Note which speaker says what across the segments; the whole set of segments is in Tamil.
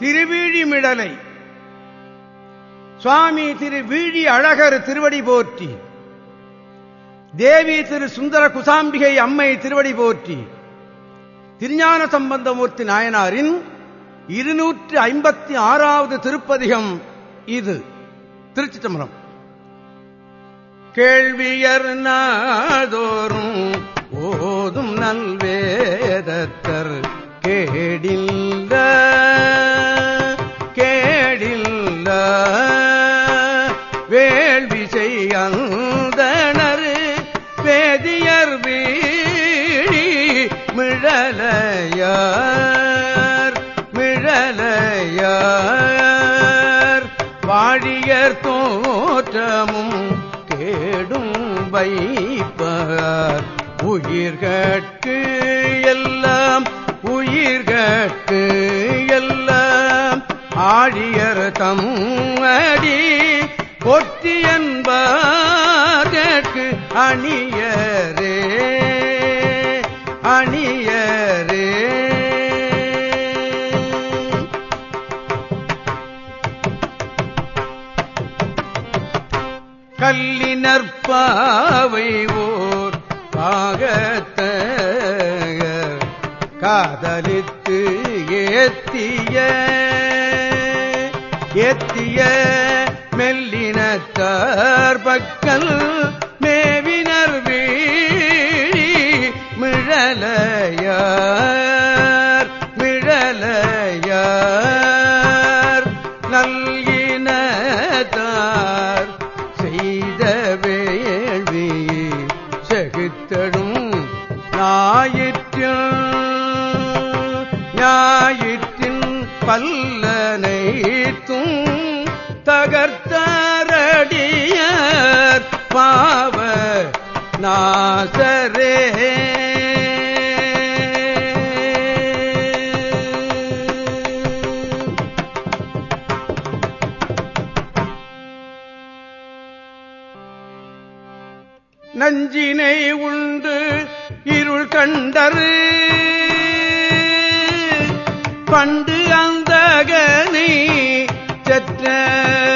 Speaker 1: திருவீழிமிடலை சுவாமி திரு வீழி அழகர் திருவடி போற்றி. தேவி திரு சுந்தர குசாம்பிகை அம்மை திருவடி போற்றி. திருஞான சம்பந்தமூர்த்தி நாயனாரின் இருநூற்று ஐம்பத்தி ஆறாவது திருப்பதிகம் இது. திருச்சி தம்பரம் கேள்வியர் நாதோறும் ஓதும் நல்வேதத்தர் கேடில்ல மிழலையார் மிழலையார். வாழியர் தோற்றமும் கேடும் வைப்பார். உயிர்கட்கு எல்லாம் உயிர்கட்கு எல்லாம். ஆழியர் தம் அடி பொத்தி என்பதற்கு அணியர் பாவை ஓர் பாகத்த காதலித்து ஏத்திய ஏத்திய மெல்லினத்தார் பக்கல் தகர்த்தரடியர் பாவ நாசரே. நஞ்சினை உண்டு இருள் கண்டரு. பண்டு அந்தகனை செற்ற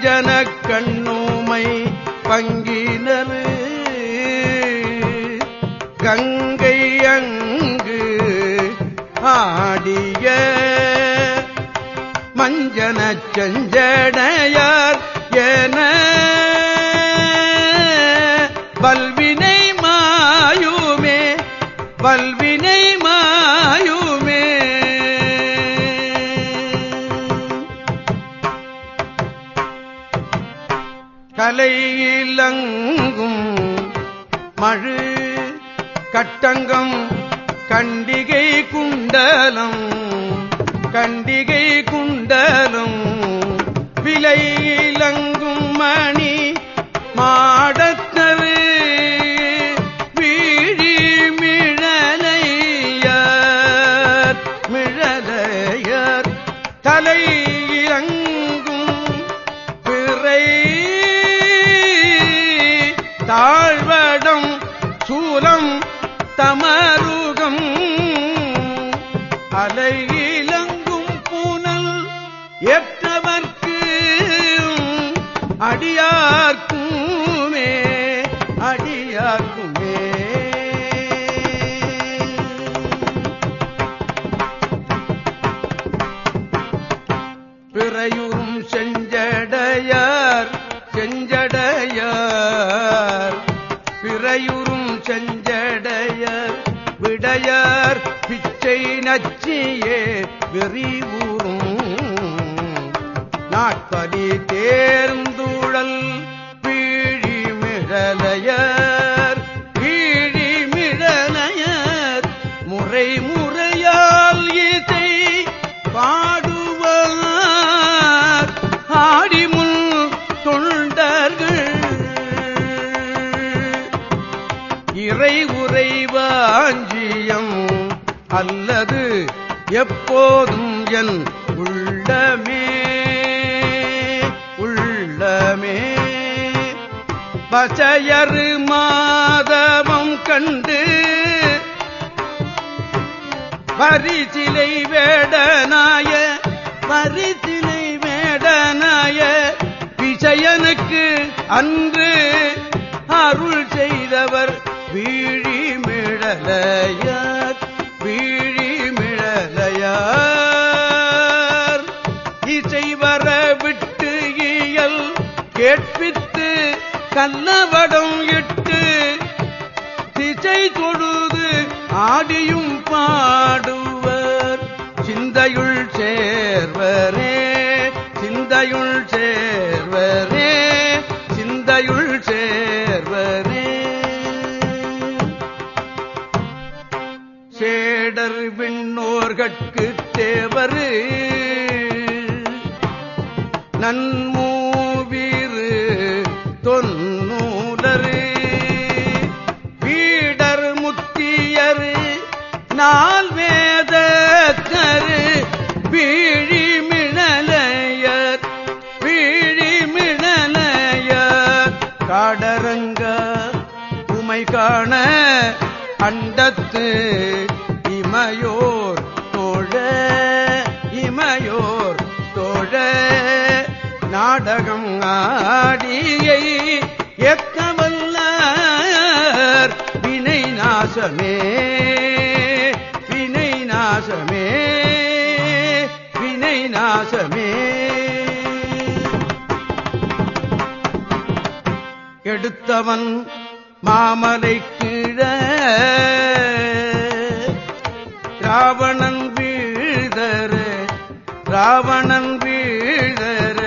Speaker 1: அஞ்சன கண்ணூமை பங்கினர். கங்கை அங்கு ஆடிய மஞ்சன செஞ்சடையார் என கட்டங்கம் கண்டிகை குண்டலம் கண்டிகை குண்டலம் விலையிலங்கும் மணி மாட நச்சியே விரிவுறும் நாட்பதி தேர்ந்துழல் எப்போதும் என் உள்ளமே உள்ளமே. பசையறு மாதவம் கண்டு பரிசிலை வேடனாய பரிசிலை வேடனாய விஜயனுக்கு அன்று அருள் செய்தவர் வீழிமிழலையார் வீழிமிழலையார் கண்ணவடம் இட்டு திசை தொழுது ஆடியும் பாடுவர். சிந்தையுள் சேர்வரே சிந்தையுள் சேர்வரே சிந்தையுள் சேர்வரே. சேடர் விண்ணோர்கட்கு நால் வேதத்தரு வீழிமிழலையர் வீழிமிழலையர் காடரங்க உமை காண அண்டத்து இமையோர் தோழ இமையோர் தோழ. நாடகம் ஆடியை எத்தவல்லார் வினை நாசமே. எடுத்தவன் மாமலை கீழ. ராவணன் வீழ்தர ராவணன் வீழ்தர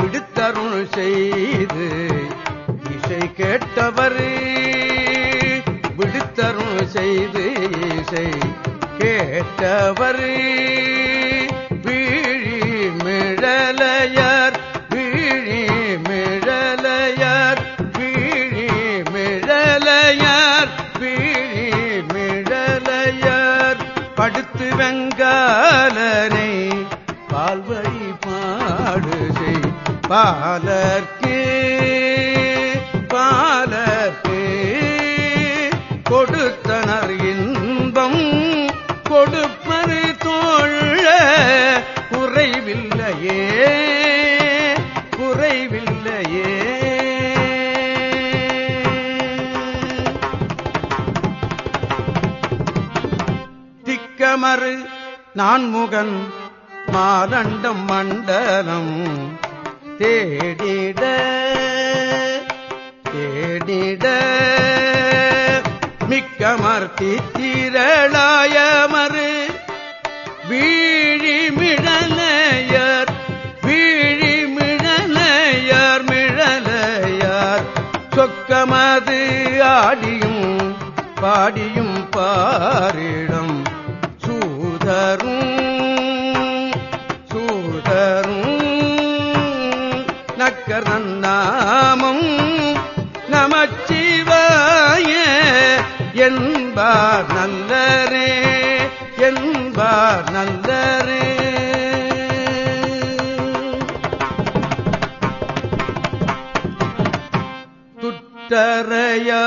Speaker 1: விடுத்தருள் செய்து இசை கேட்டவர். விடுத்தருள் செய்து இசை கேட்டவரே. பாலர்க்கு பாலர்க்கு கொடுத்தனர் இன்பம் கொடுப்பது தோழ குறைவில்லையே குறைவில்லையே. திக்கமறு நான்முகன் மாதண்டம் மண்டலம் தேடிட தேடிட. மிக்கமர்த்தி திரளாயமறு வீழி வீழிமிழலையர் வீழி மிழலையார். சொக்கமது ஆடியும் பாடியும் பாரிடம் சூதரும் என்பார் நல்லரே என்பார் நல்லரே. துட்டரையா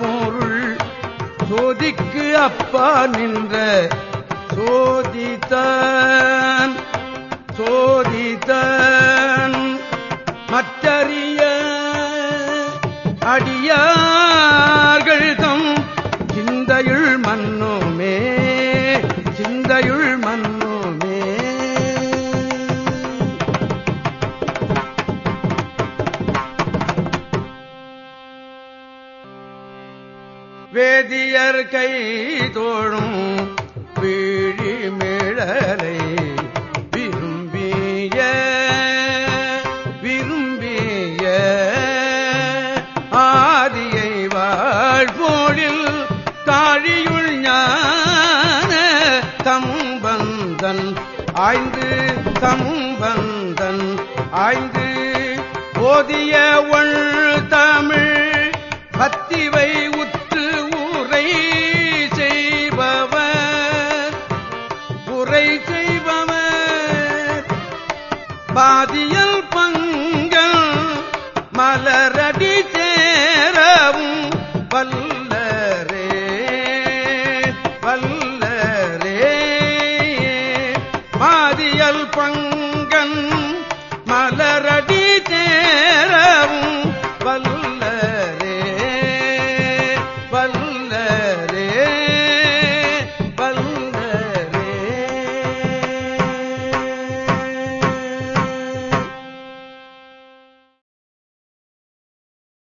Speaker 1: பொருள் சோதிக்கு அப்பா நின்ற சோதித்தான் சோதித்தான். மற்றறிய அடியார் வீழல் கை தோழும் வீழி மேழலை விரும்பிய விரும்பிய ஆதியை வாழ்போழில் தாழியுள் ஞான தம்பந்தன் ஆய்ந்து தம்பந்தன் ஆய்ந்து போதிய ஒள் தமிழ் பங்கு